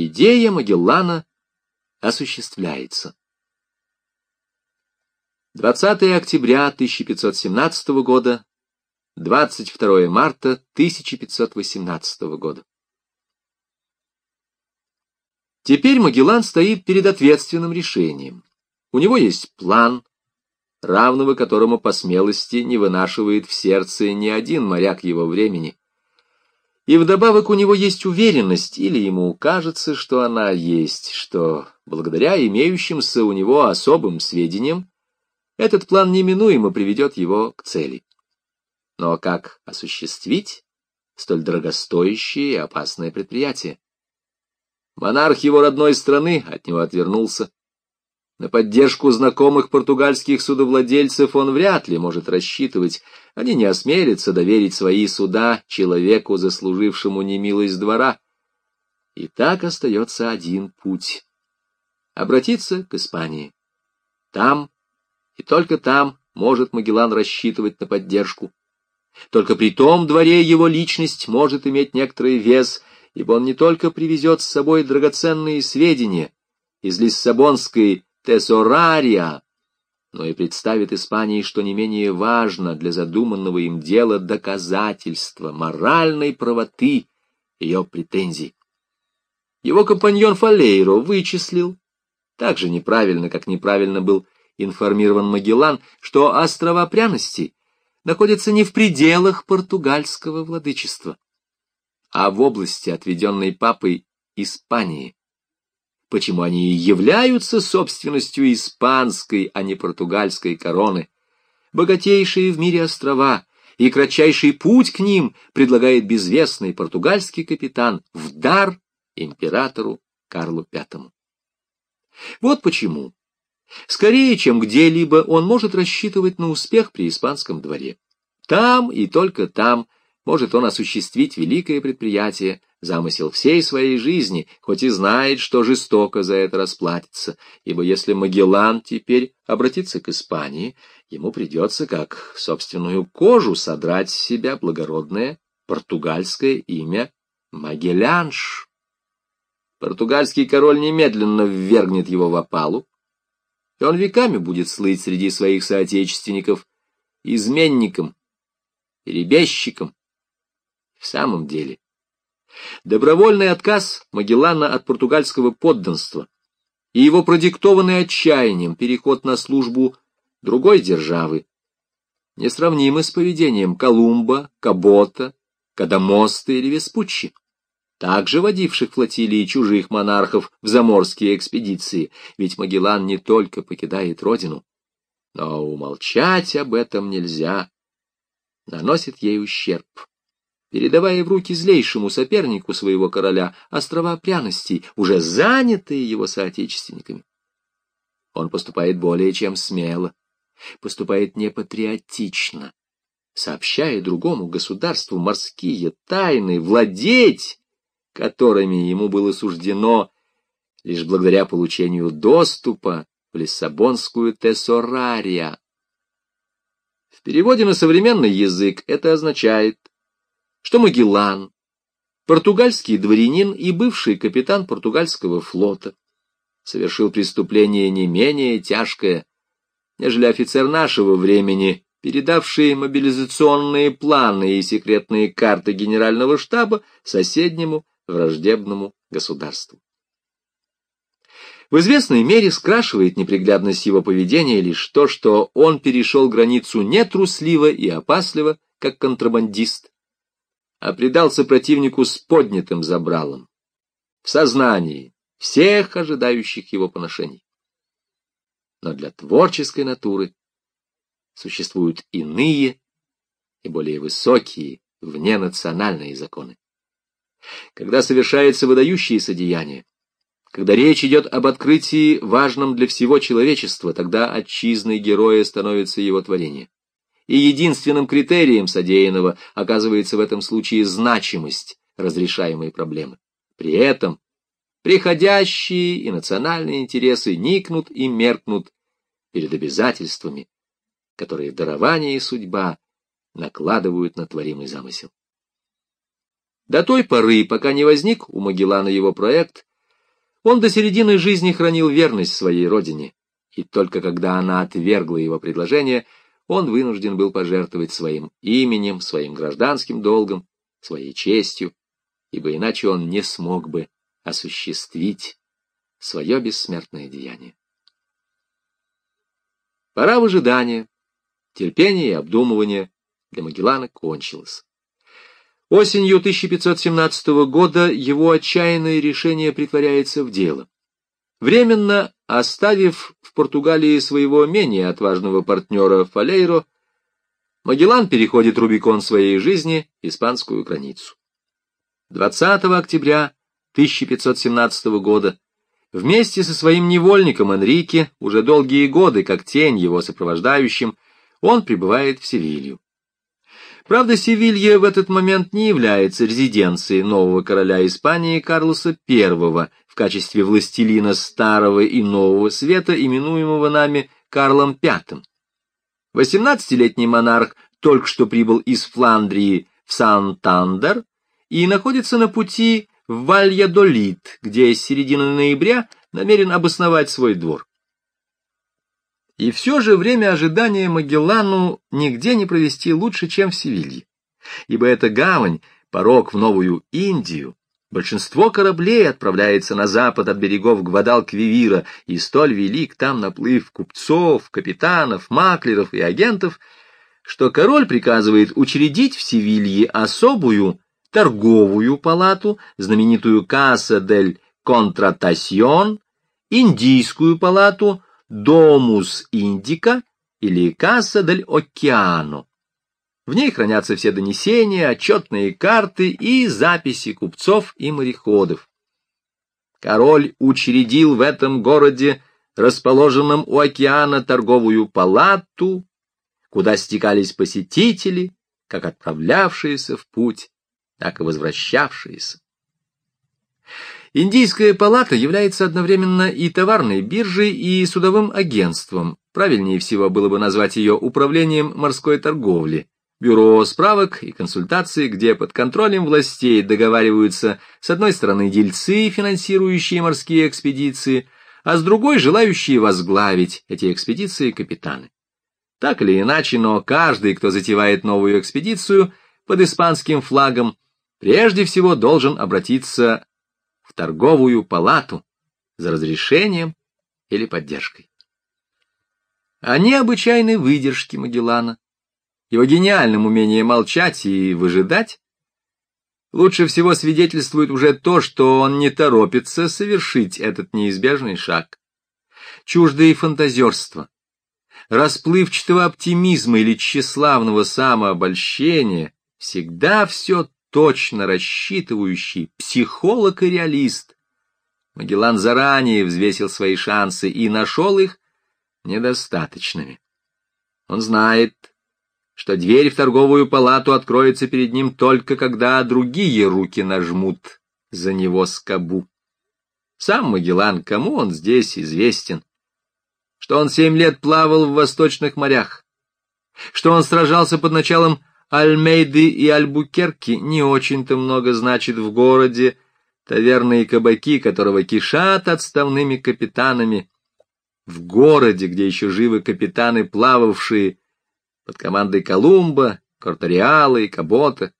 Идея Магеллана осуществляется. 20 октября 1517 года, 22 марта 1518 года. Теперь Магеллан стоит перед ответственным решением. У него есть план, равного которому по смелости не вынашивает в сердце ни один моряк его времени. И вдобавок у него есть уверенность, или ему кажется, что она есть, что, благодаря имеющимся у него особым сведениям, этот план неминуемо приведет его к цели. Но как осуществить столь дорогостоящее и опасное предприятие? Монарх его родной страны от него отвернулся. На поддержку знакомых португальских судовладельцев он вряд ли может рассчитывать. Они не осмелятся доверить свои суда человеку, заслужившему немилость двора. И так остается один путь — обратиться к Испании. Там, и только там, может Магеллан рассчитывать на поддержку. Только при том дворе его личность может иметь некоторый вес — ибо он не только привезет с собой драгоценные сведения из Лиссабонской тесорария, но и представит Испании, что не менее важно для задуманного им дела доказательства моральной правоты ее претензий. Его компаньон Фалейро вычислил, так же неправильно, как неправильно был информирован Магеллан, что острова пряности находятся не в пределах португальского владычества а в области, отведенной папой Испании. Почему они и являются собственностью испанской, а не португальской короны? Богатейшие в мире острова и кратчайший путь к ним предлагает безвестный португальский капитан в дар императору Карлу V. Вот почему. Скорее, чем где-либо, он может рассчитывать на успех при испанском дворе. Там и только там может он осуществить великое предприятие, замысел всей своей жизни, хоть и знает, что жестоко за это расплатится, ибо если Магеллан теперь обратится к Испании, ему придется, как собственную кожу, содрать с себя благородное португальское имя Магелланш. Португальский король немедленно ввергнет его в опалу, и он веками будет слыть среди своих соотечественников изменником, перебежчиком, в самом деле, добровольный отказ Магеллана от португальского подданства и его продиктованный отчаянием переход на службу другой державы несравнимы с поведением Колумба, Кабота, Кадамоста или Веспуччи, также водивших флотилии чужих монархов в заморские экспедиции, ведь Магеллан не только покидает родину, но умолчать об этом нельзя, наносит ей ущерб передавая в руки злейшему сопернику своего короля острова пряностей, уже занятые его соотечественниками. Он поступает более чем смело, поступает непатриотично, сообщая другому государству морские тайны, владеть которыми ему было суждено лишь благодаря получению доступа в Лиссабонскую Тессорария. В переводе на современный язык это означает что Магеллан, португальский дворянин и бывший капитан португальского флота, совершил преступление не менее тяжкое, нежели офицер нашего времени, передавший мобилизационные планы и секретные карты генерального штаба соседнему враждебному государству. В известной мере скрашивает неприглядность его поведения лишь то, что он перешел границу нетрусливо и опасливо, как контрабандист, а предался противнику с поднятым забралом, в сознании всех ожидающих его поношений. Но для творческой натуры существуют иные и более высокие вненациональные законы. Когда совершается выдающееся деяние, когда речь идет об открытии, важном для всего человечества, тогда отчизной героя становится его творение и единственным критерием содеянного оказывается в этом случае значимость разрешаемой проблемы. При этом приходящие и национальные интересы никнут и меркнут перед обязательствами, которые дарование и судьба накладывают на творимый замысел. До той поры, пока не возник у Магеллана его проект, Он до середины жизни хранил верность своей родине, и только когда она отвергла его предложение, он вынужден был пожертвовать своим именем, своим гражданским долгом, своей честью, ибо иначе он не смог бы осуществить свое бессмертное деяние. Пора выжидания, терпения и обдумывания для Магеллана кончилась. Осенью 1517 года его отчаянное решение притворяется в дело. Временно оставив в Португалии своего менее отважного партнера Фалейро, Магеллан переходит Рубикон своей жизни, испанскую границу. 20 октября 1517 года вместе со своим невольником Энрике, уже долгие годы, как тень его сопровождающим, он прибывает в Севилью. Правда, Севилья в этот момент не является резиденцией нового короля Испании Карлоса I в качестве властелина Старого и Нового Света, именуемого нами Карлом V. Восемнадцатилетний монарх только что прибыл из Фландрии в Сантандер и находится на пути в Вальядолит, где с середины ноября намерен обосновать свой двор. И все же время ожидания Магеллану нигде не провести лучше, чем в Севилье, ибо эта гавань, порог в Новую Индию, большинство кораблей отправляется на запад от берегов Гвадалквивира, и столь велик там наплыв купцов, капитанов, маклеров и агентов, что король приказывает учредить в Севилье особую торговую палату, знаменитую Касса дель Контратасьон, индийскую палату, Домус Индика или Касса дель Океано. В ней хранятся все донесения, отчетные карты и записи купцов и мореходов. Король учредил в этом городе, расположенном у океана, торговую палату, куда стекались посетители, как отправлявшиеся в путь, так и возвращавшиеся. Индийская палата является одновременно и товарной биржей, и судовым агентством. Правильнее всего было бы назвать ее управлением морской торговли. Бюро справок и консультаций, где под контролем властей договариваются с одной стороны дельцы, финансирующие морские экспедиции, а с другой желающие возглавить эти экспедиции капитаны. Так или иначе, но каждый, кто затевает новую экспедицию под испанским флагом, прежде всего должен обратиться торговую палату за разрешением или поддержкой. О необычайной выдержке Магеллана, его гениальном умении молчать и выжидать, лучше всего свидетельствует уже то, что он не торопится совершить этот неизбежный шаг. Чуждое фантазерство, расплывчатого оптимизма или тщеславного самообольщения всегда все точно рассчитывающий психолог и реалист. Магеллан заранее взвесил свои шансы и нашел их недостаточными. Он знает, что дверь в торговую палату откроется перед ним только когда другие руки нажмут за него скобу. Сам Магеллан, кому он здесь известен? Что он семь лет плавал в восточных морях, что он сражался под началом Альмейды и Альбукерки не очень-то много значит в городе, таверны и кабаки, которого кишат отставными капитанами, в городе, где еще живы капитаны, плававшие под командой Колумба, Кортариала и Кабота,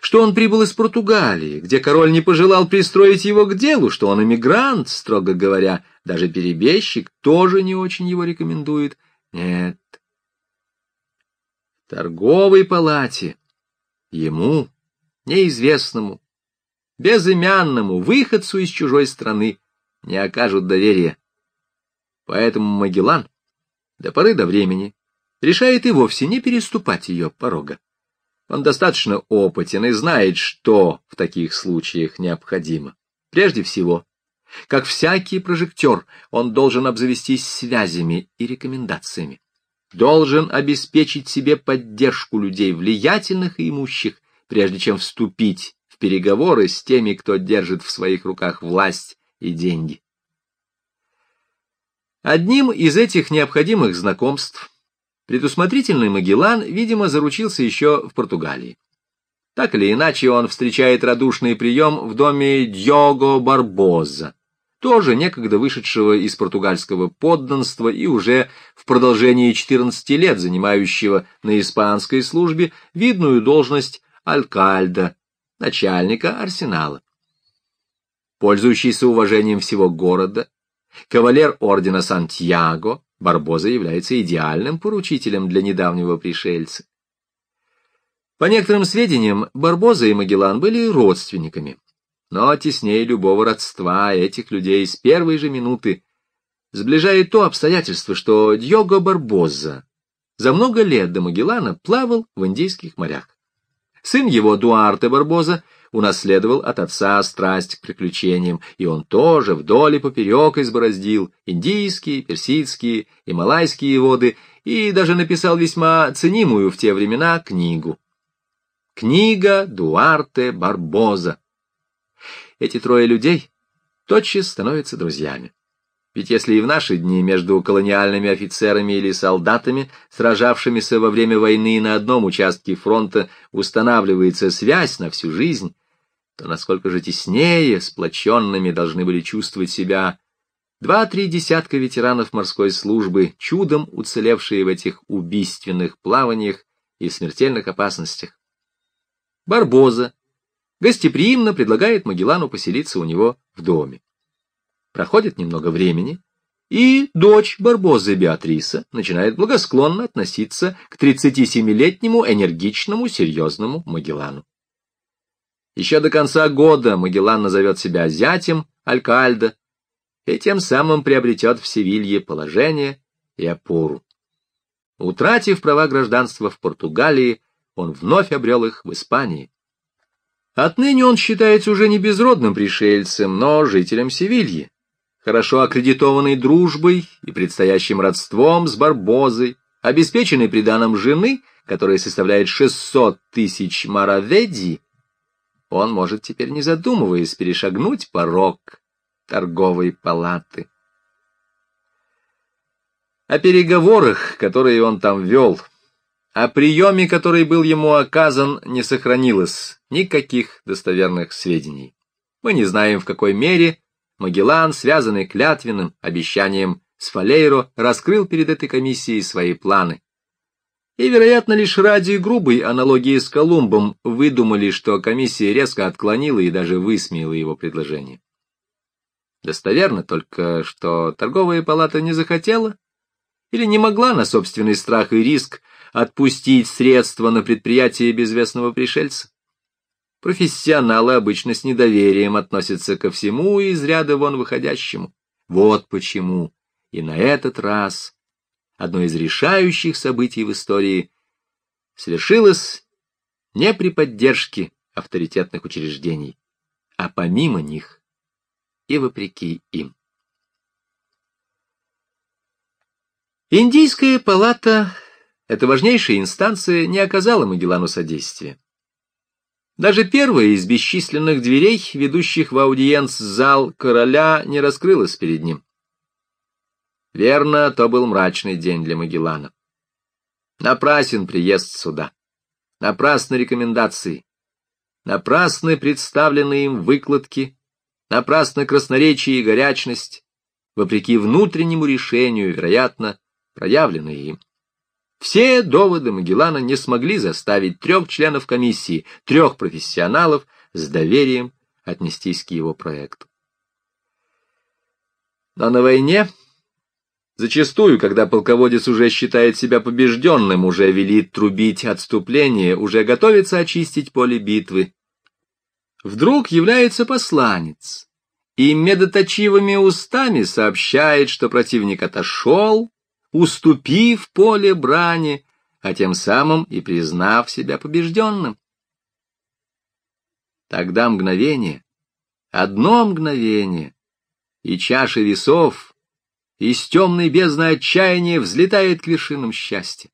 что он прибыл из Португалии, где король не пожелал пристроить его к делу, что он эмигрант, строго говоря, даже перебежчик тоже не очень его рекомендует. Нет, торговой палате ему, неизвестному, безымянному выходцу из чужой страны не окажут доверия. Поэтому Магеллан до поры до времени решает и вовсе не переступать ее порога. Он достаточно опытен и знает, что в таких случаях необходимо. Прежде всего, как всякий прожектор, он должен обзавестись связями и рекомендациями должен обеспечить себе поддержку людей влиятельных и имущих, прежде чем вступить в переговоры с теми, кто держит в своих руках власть и деньги. Одним из этих необходимых знакомств предусмотрительный Магеллан, видимо, заручился еще в Португалии. Так или иначе, он встречает радушный прием в доме Дього Барбоза, тоже некогда вышедшего из португальского подданства и уже в продолжении 14 лет занимающего на испанской службе видную должность алькальда, начальника арсенала. Пользующийся уважением всего города, кавалер ордена Сантьяго, Барбоза является идеальным поручителем для недавнего пришельца. По некоторым сведениям, Барбоза и Магеллан были родственниками. Но теснее любого родства этих людей с первой же минуты сближает то обстоятельство, что Дього Барбоза за много лет до Магеллана плавал в индийских морях. Сын его, Дуарте Барбоза, унаследовал от отца страсть к приключениям, и он тоже вдоль и поперек избороздил индийские, персидские и малайские воды и даже написал весьма ценимую в те времена книгу. Книга Дуарте Барбоза. Эти трое людей тотчас становятся друзьями. Ведь если и в наши дни между колониальными офицерами или солдатами, сражавшимися во время войны на одном участке фронта, устанавливается связь на всю жизнь, то насколько же теснее, сплоченными должны были чувствовать себя два-три десятка ветеранов морской службы, чудом уцелевшие в этих убийственных плаваниях и смертельных опасностях. Барбоза гостеприимно предлагает Магеллану поселиться у него в доме. Проходит немного времени, и дочь Барбозы Беатриса начинает благосклонно относиться к 37-летнему энергичному, серьезному Магеллану. Еще до конца года Магеллан назовет себя зятем Алькальда и тем самым приобретет в Севилье положение и опору. Утратив права гражданства в Португалии, он вновь обрел их в Испании. Отныне он считается уже не безродным пришельцем, но жителем Севильи, хорошо аккредитованной дружбой и предстоящим родством с Барбозой, обеспеченный приданым жены, которая составляет 600 тысяч мараведи, он может теперь, не задумываясь, перешагнуть порог торговой палаты. О переговорах, которые он там вел, о приеме, который был ему оказан, не сохранилось никаких достоверных сведений. Мы не знаем, в какой мере Магеллан, связанный клятвенным обещанием с Фалейро, раскрыл перед этой комиссией свои планы и, вероятно, лишь ради грубой аналогии с Колумбом выдумали, что комиссия резко отклонила и даже высмеяла его предложение. Достоверно только, что торговая палата не захотела или не могла на собственный страх и риск отпустить средства на предприятие безвестного пришельца. Профессионалы обычно с недоверием относятся ко всему из ряда вон выходящему. Вот почему и на этот раз одно из решающих событий в истории, свершилось не при поддержке авторитетных учреждений, а помимо них и вопреки им. Индийская палата, эта важнейшая инстанция, не оказала Магеллану содействия. Даже первая из бесчисленных дверей, ведущих в аудиенц-зал короля, не раскрылась перед ним. Верно, то был мрачный день для Магеллана. Напрасен приезд сюда. Напрасны рекомендации. Напрасны представленные им выкладки. Напрасны красноречие и горячность, вопреки внутреннему решению, вероятно, проявленные им. Все доводы Магеллана не смогли заставить трех членов комиссии, трех профессионалов с доверием отнестись к его проекту. Но на войне Зачастую, когда полководец уже считает себя побежденным, уже велит трубить отступление, уже готовится очистить поле битвы, вдруг является посланец и медоточивыми устами сообщает, что противник отошел, уступив поле брани, а тем самым и признав себя побежденным. Тогда мгновение, одно мгновение, и чаша весов из темной бездны отчаяния взлетает к вершинам счастья.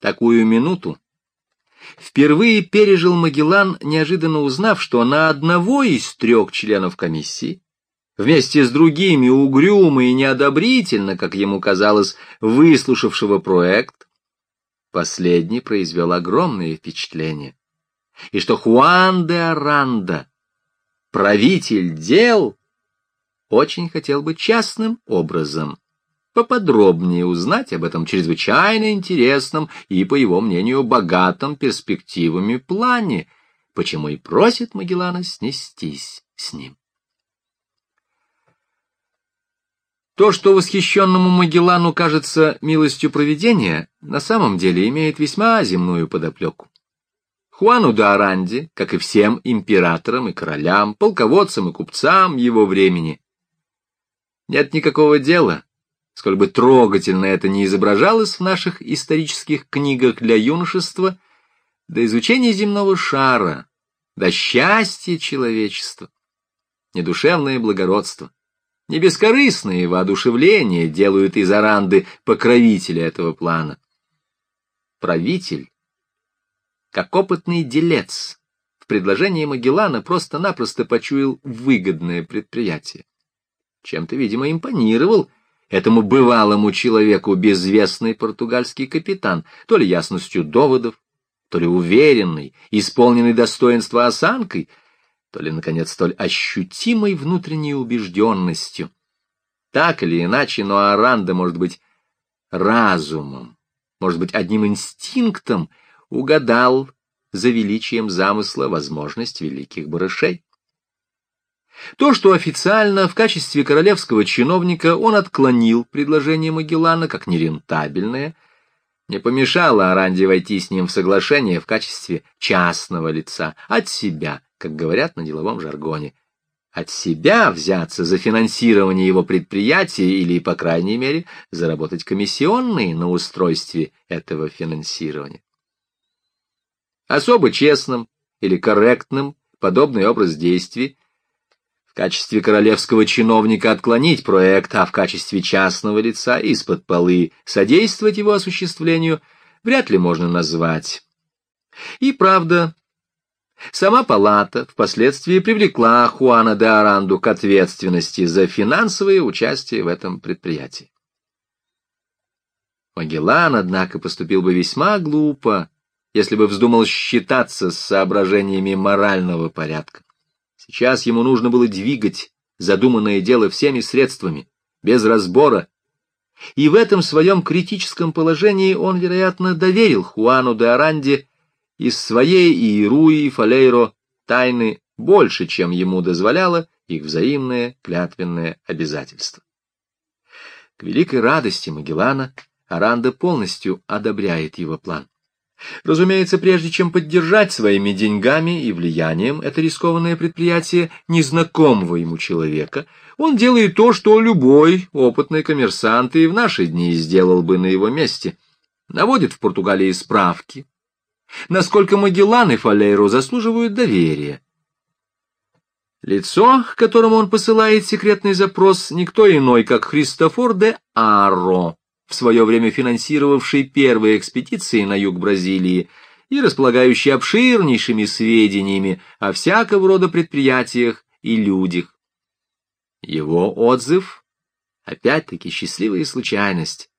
Такую минуту впервые пережил Магеллан, неожиданно узнав, что на одного из трех членов комиссии, вместе с другими угрюмо и неодобрительно, как ему казалось, выслушавшего проект, последний произвел огромное впечатление, и что Хуан де Аранда, правитель дел, очень хотел бы частным образом поподробнее узнать об этом чрезвычайно интересном и, по его мнению, богатом перспективами плане, почему и просит Магеллана снестись с ним. То, что восхищенному Магеллану кажется милостью провидения, на самом деле имеет весьма земную подоплеку. Хуану де Аранди, как и всем императорам и королям, полководцам и купцам его времени, нет никакого дела, сколь бы трогательно это не изображалось в наших исторических книгах для юношества, до изучения земного шара, до счастья человечества, недушевное благородство не бескорыстные воодушевления делают из Аранды покровителя этого плана. Правитель, как опытный делец, в предложении Магеллана просто-напросто почуял выгодное предприятие. Чем-то, видимо, импонировал этому бывалому человеку безвестный португальский капитан, то ли ясностью доводов, то ли уверенный, исполненный достоинства осанкой — то ли, наконец, столь ощутимой внутренней убежденностью. Так или иначе, но Аранда может быть разумом, может быть, одним инстинктом угадал за величием замысла возможность великих барышей. То, что официально в качестве королевского чиновника он отклонил предложение Магеллана как нерентабельное, не помешало Аранде войти с ним в соглашение в качестве частного лица от себя, как говорят на деловом жаргоне, от себя взяться за финансирование его предприятия или, по крайней мере, заработать комиссионные на устройстве этого финансирования. Особо честным или корректным подобный образ действий в качестве королевского чиновника отклонить проект, а в качестве частного лица из-под полы содействовать его осуществлению вряд ли можно назвать. И правда, Сама палата впоследствии привлекла Хуана де Аранду к ответственности за финансовое участие в этом предприятии. Магеллан, однако, поступил бы весьма глупо, если бы вздумал считаться с соображениями морального порядка. Сейчас ему нужно было двигать задуманное дело всеми средствами, без разбора, и в этом своем критическом положении он, вероятно, доверил Хуану де Аранде из своей Иеруи Фалейро тайны больше, чем ему дозволяло их взаимное клятвенное обязательство. К великой радости Магеллана Аранда полностью одобряет его план. Разумеется, прежде чем поддержать своими деньгами и влиянием это рискованное предприятие незнакомого ему человека, он делает то, что любой опытный коммерсант и в наши дни сделал бы на его месте. Наводит в Португалии справки насколько Магеллан и Фалейру заслуживают доверия. Лицо, к которому он посылает секретный запрос, никто иной, как Христофор де Арро, в свое время финансировавший первые экспедиции на юг Бразилии и располагающий обширнейшими сведениями о всякого рода предприятиях и людях. Его отзыв, опять-таки счастливая случайность,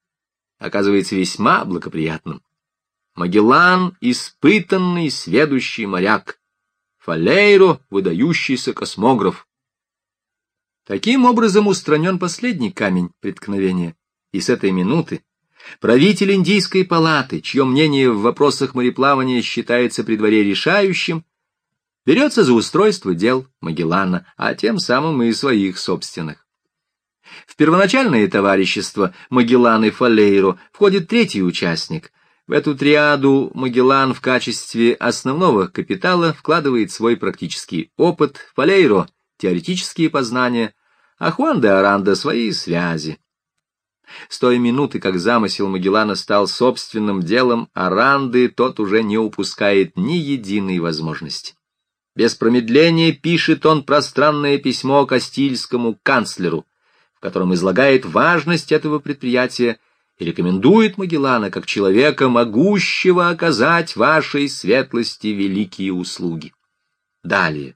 оказывается весьма благоприятным. Магеллан — испытанный сведущий моряк, Фалейро — выдающийся космограф. Таким образом устранен последний камень преткновения, и с этой минуты правитель Индийской палаты, чье мнение в вопросах мореплавания считается при дворе решающим, берется за устройство дел Магеллана, а тем самым и своих собственных. В первоначальное товарищество Магеллан и Фалейро входит третий участник, в эту триаду Магеллан в качестве основного капитала вкладывает свой практический опыт, Фалейро — теоретические познания, а Хуан де Аранда — свои связи. С той минуты, как замысел Магеллана стал собственным делом Аранды, тот уже не упускает ни единой возможности. Без промедления пишет он пространное письмо Кастильскому канцлеру, в котором излагает важность этого предприятия и рекомендует Магеллана как человека, могущего оказать вашей светлости великие услуги. Далее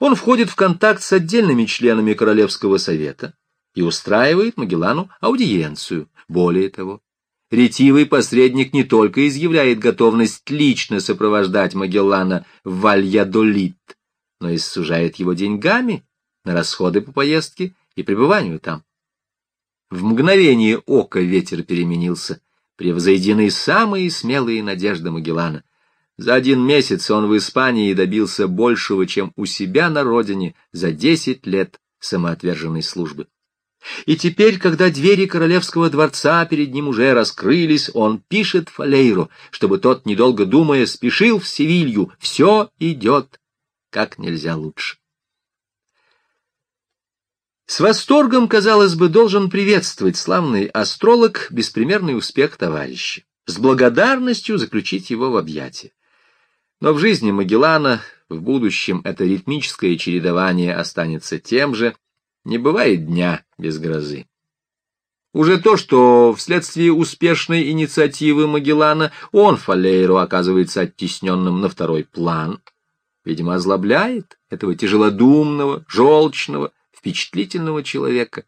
он входит в контакт с отдельными членами Королевского совета и устраивает Магеллану аудиенцию. Более того, ретивый посредник не только изъявляет готовность лично сопровождать Магеллана в Вальядолит, но и сужает его деньгами на расходы по поездке и пребыванию там. В мгновение ока ветер переменился, превзойдены самые смелые надежды Магеллана. За один месяц он в Испании добился большего, чем у себя на родине за десять лет самоотверженной службы. И теперь, когда двери королевского дворца перед ним уже раскрылись, он пишет Фалейру, чтобы тот, недолго думая, спешил в Севилью. Все идет как нельзя лучше. С восторгом, казалось бы, должен приветствовать славный астролог беспримерный успех товарища, с благодарностью заключить его в объятия. Но в жизни Магеллана в будущем это ритмическое чередование останется тем же, не бывает дня без грозы. Уже то, что вследствие успешной инициативы Магеллана он, Фалейру, оказывается оттесненным на второй план, видимо, озлобляет этого тяжелодумного, желчного, впечатлительного человека.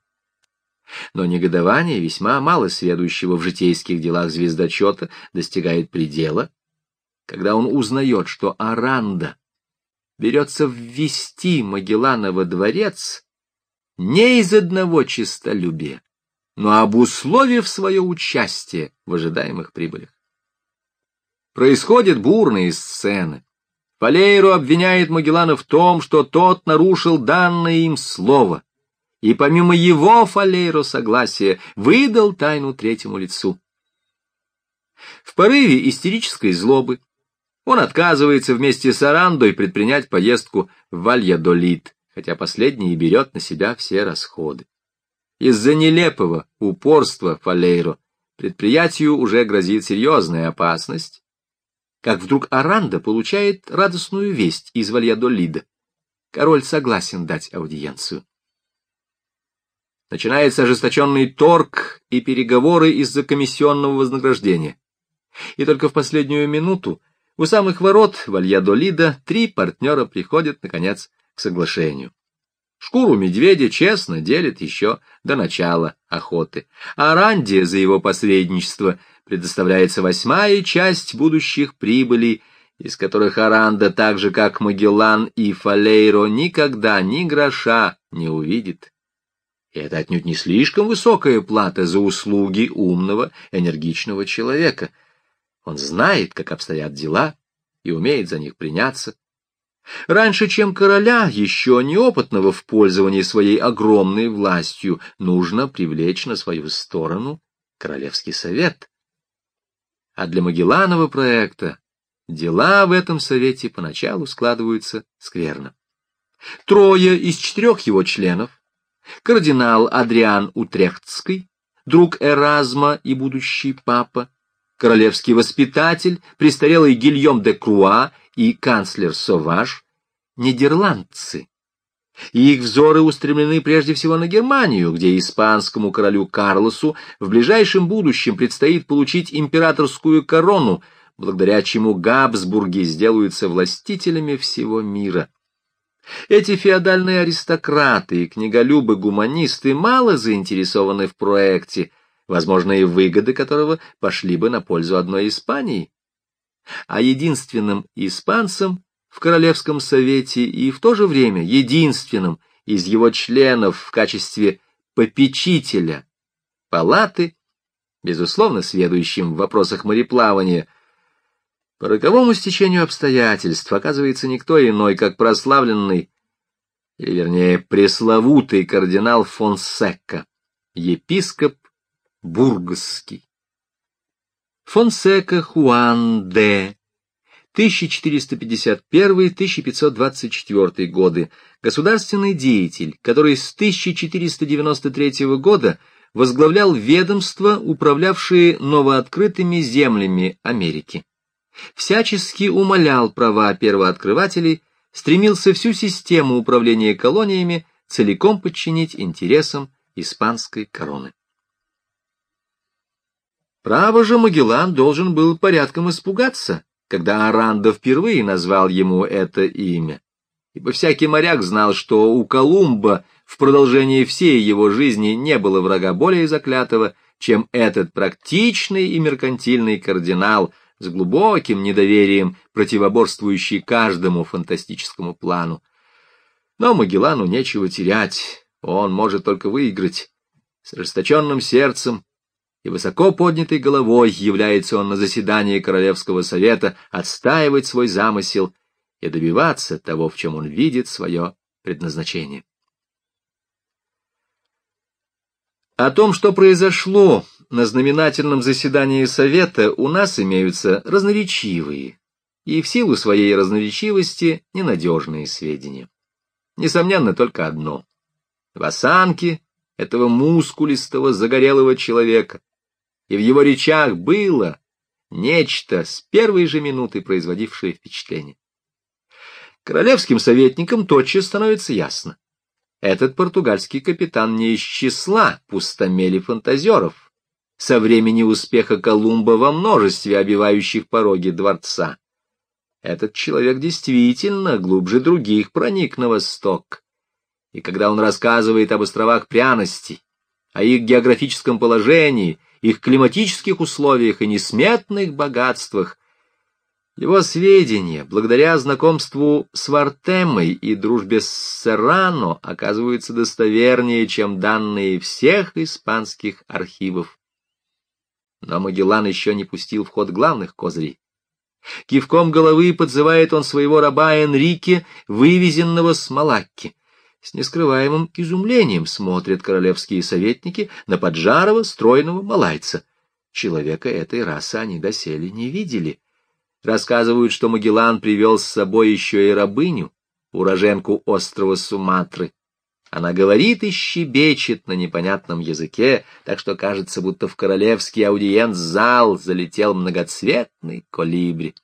Но негодование весьма мало сведущего в житейских делах звездочета достигает предела, когда он узнает, что Аранда берется ввести Магеллана во дворец не из одного честолюбия, но обусловив свое участие в ожидаемых прибылях. Происходят бурные сцены. Фалейру обвиняет Магеллана в том, что тот нарушил данное им слово, и помимо его Фалейру согласия выдал тайну третьему лицу. В порыве истерической злобы он отказывается вместе с Арандой предпринять поездку в Вальядолит, хотя последний и берет на себя все расходы. Из-за нелепого упорства Фалейро предприятию уже грозит серьезная опасность, как вдруг Аранда получает радостную весть из Вальядолида. Король согласен дать аудиенцию. Начинается ожесточенный торг и переговоры из-за комиссионного вознаграждения. И только в последнюю минуту у самых ворот Вальядолида три партнера приходят, наконец, к соглашению. Шкуру медведя честно делит еще до начала охоты, а Ранде за его посредничество предоставляется восьмая часть будущих прибылей, из которых Аранда, так же как Магеллан и Фалейро, никогда ни гроша не увидит. И это отнюдь не слишком высокая плата за услуги умного, энергичного человека. Он знает, как обстоят дела, и умеет за них приняться. Раньше, чем короля, еще неопытного в пользовании своей огромной властью, нужно привлечь на свою сторону Королевский совет. А для Магелланова проекта дела в этом совете поначалу складываются скверно. Трое из четырех его членов, кардинал Адриан Утрехтский, друг Эразма и будущий папа, королевский воспитатель, престарелый Гильем де Круа и канцлер Соваж — нидерландцы. И их взоры устремлены прежде всего на Германию, где испанскому королю Карлосу в ближайшем будущем предстоит получить императорскую корону, благодаря чему Габсбурги сделаются властителями всего мира. Эти феодальные аристократы и книголюбы-гуманисты мало заинтересованы в проекте, возможные выгоды которого пошли бы на пользу одной Испании а единственным испанцем в Королевском совете и в то же время единственным из его членов в качестве попечителя палаты, безусловно, сведущим в вопросах мореплавания, по роковому стечению обстоятельств оказывается никто иной, как прославленный, или, вернее, пресловутый кардинал Фонсека, епископ Бургский. Фонсека Хуан де 1451-1524 годы, государственный деятель, который с 1493 года возглавлял ведомство, управлявшее новооткрытыми землями Америки. Всячески умолял права первооткрывателей, стремился всю систему управления колониями целиком подчинить интересам испанской короны. Право же Магеллан должен был порядком испугаться, когда Аранда впервые назвал ему это имя. Ибо всякий моряк знал, что у Колумба в продолжении всей его жизни не было врага более заклятого, чем этот практичный и меркантильный кардинал с глубоким недоверием, противоборствующий каждому фантастическому плану. Но Магеллану нечего терять. Он может только выиграть. С расточенным сердцем и высоко поднятой головой является он на заседании Королевского совета отстаивать свой замысел и добиваться того, в чем он видит свое предназначение. О том, что произошло на знаменательном заседании Совета, у нас имеются разноречивые и в силу своей разноречивости ненадежные сведения. Несомненно, только одно. В осанке этого мускулистого загорелого человека и в его речах было нечто с первой же минуты производившее впечатление. Королевским советникам тотчас становится ясно. Этот португальский капитан не из числа пустомели-фантазеров со времени успеха Колумба во множестве обивающих пороги дворца. Этот человек действительно глубже других проник на восток. И когда он рассказывает об островах пряностей, о их географическом положении, их климатических условиях и несметных богатствах, его сведения, благодаря знакомству с Вартемой и дружбе с Серрано, оказываются достовернее, чем данные всех испанских архивов. Но Магеллан еще не пустил в ход главных козырей. Кивком головы подзывает он своего раба Энрике, вывезенного с Малакки. С нескрываемым изумлением смотрят королевские советники на поджарого, стройного малайца. Человека этой расы они доселе не видели. Рассказывают, что Магеллан привел с собой еще и рабыню, уроженку острова Суматры. Она говорит и щебечет на непонятном языке, так что кажется, будто в королевский аудиенц-зал залетел многоцветный колибри.